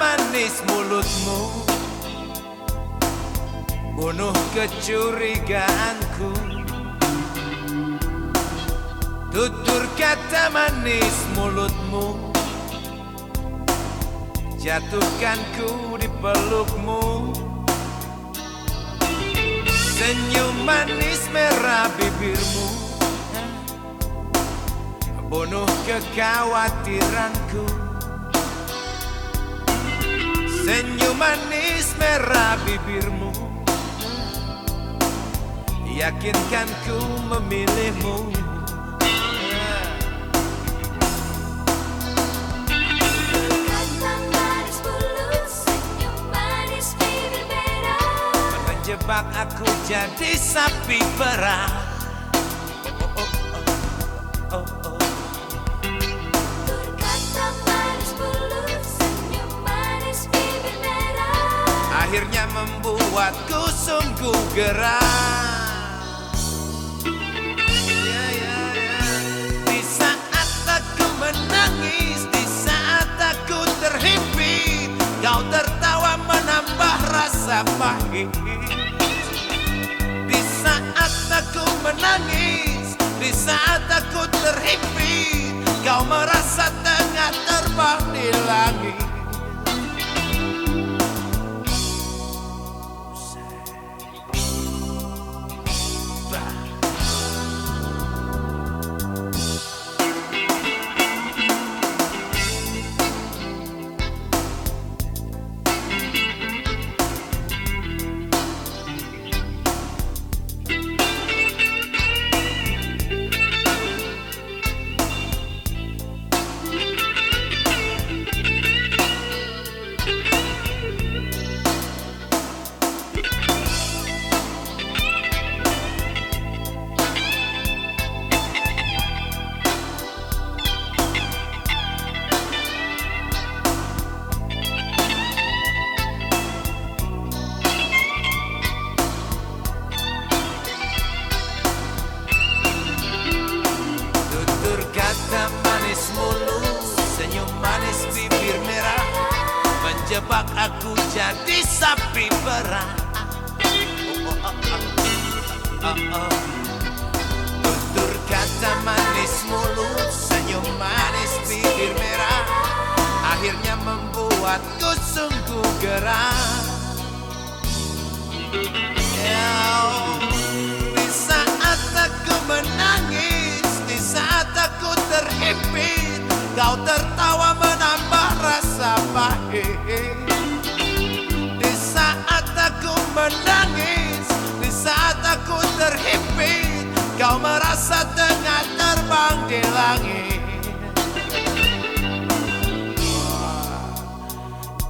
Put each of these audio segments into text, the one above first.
manis mulutmu. Bunuh kecurigaanku. Tutur kata manis mulutmu. Jatuhkanku di pelukmu. Senyum manis merah bibirmu. Bunuh kekhawatiranku Senyum manis merah bibirmu. Yakinkan ku memilihmu. Kata manis mulut, senyum manis bibir merah. Menjebak aku jadi sapi perah. Oh, oh, oh, oh, Akhirnya membuatku sungguh gerah Ya, ya, ya. Di saat aku menangis Di saat aku terhimpit Kau tertawa menambah rasa pahit Di saat aku menangis Di saat aku terhimpit Kau merasa Menjebak aku jadi sapi perah. Tutur kata manis mulut Senyum manis bibir merah Akhirnya membuatku sungguh oh. Di saat aku menangis Di saat aku terhimpit Kau tertawa menangis. Di saat aku terhimpit Kau merasa tengah terbang di langit.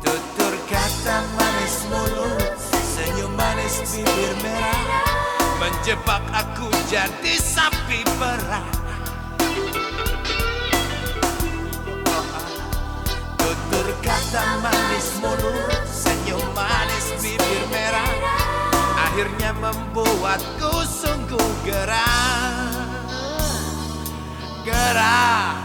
Tutur kata manis mulut Senyum manis bibir merah. Menjebak aku jadi sapi perah. Tutur kata manis membuatku sungguh gerah. Gerah.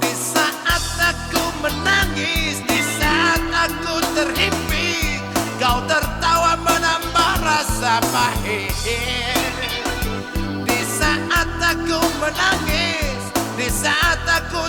Di saat aku menangis Di saat aku terhimpit Kau tertawa menambah rasa pahit. Di saat aku menangis Di saat aku